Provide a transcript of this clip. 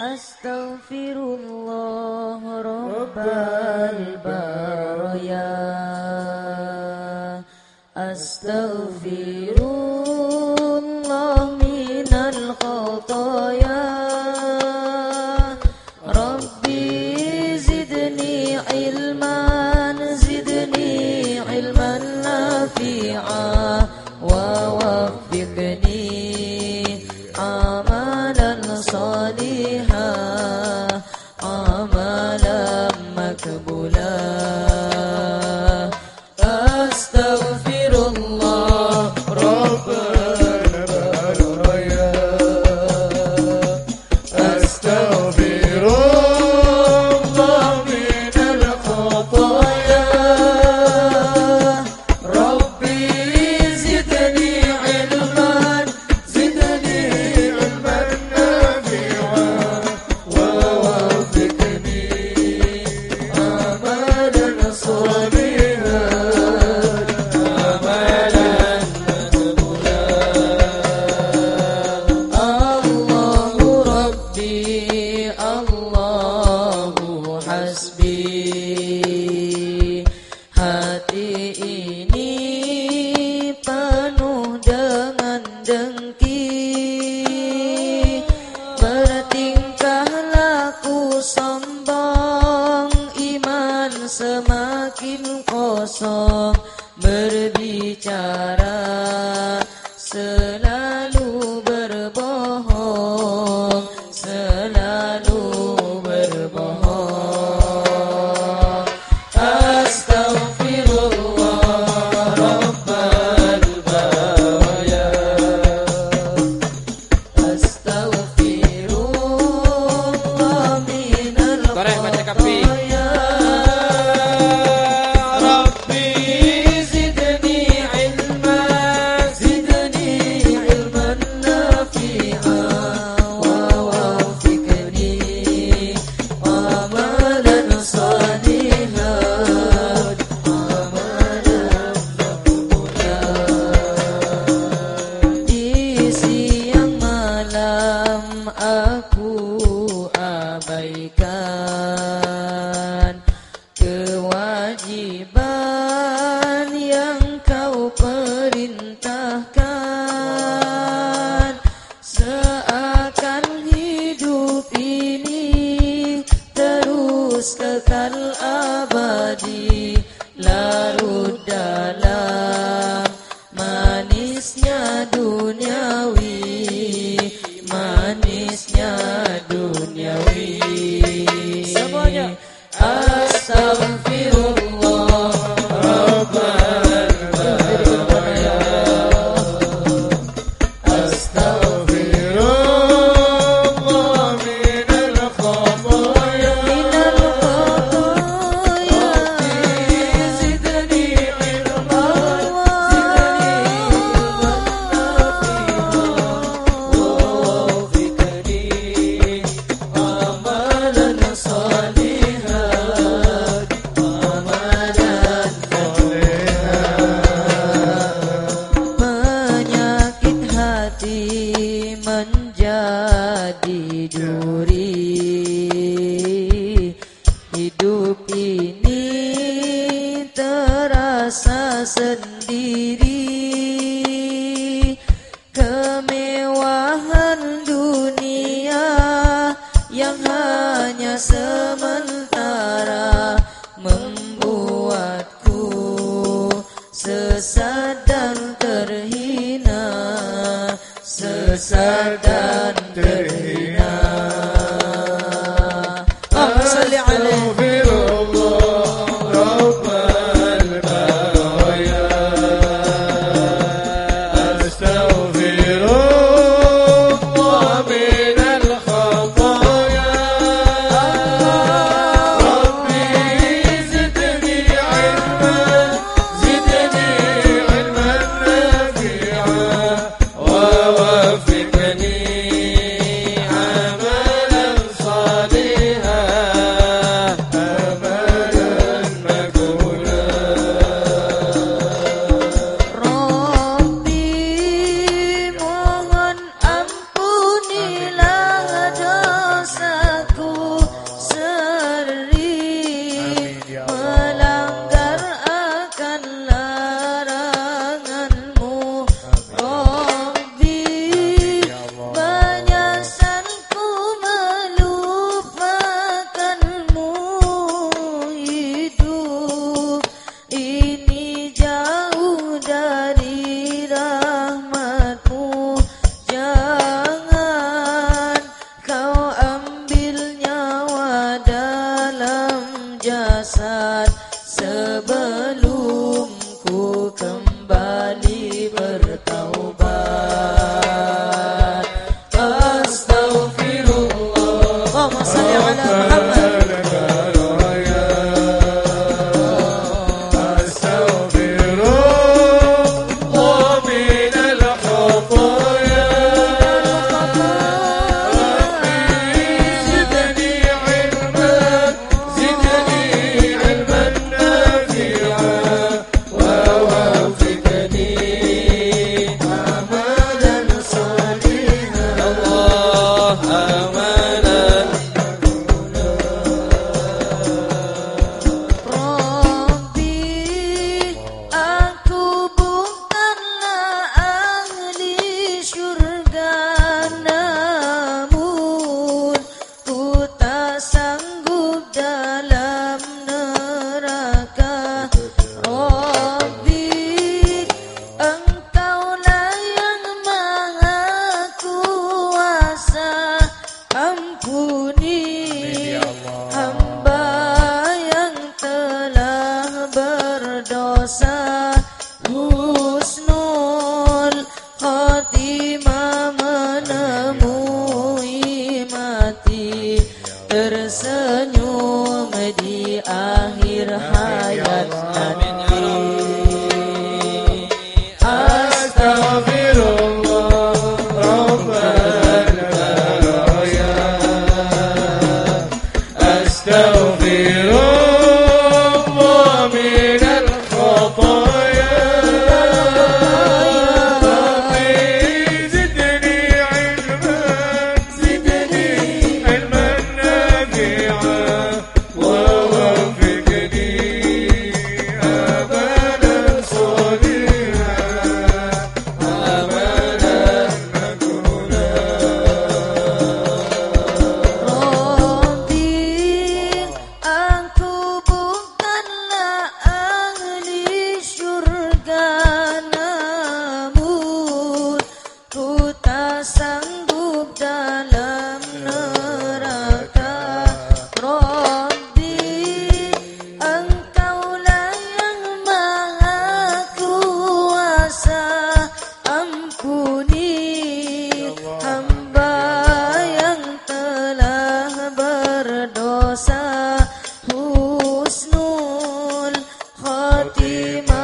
أستغفر الله رب البرايا. أستغفر Wajib di duri. Hidup ini terasa sendiri. Kemewahan dunia yang hanya sementara. ولا Fatimah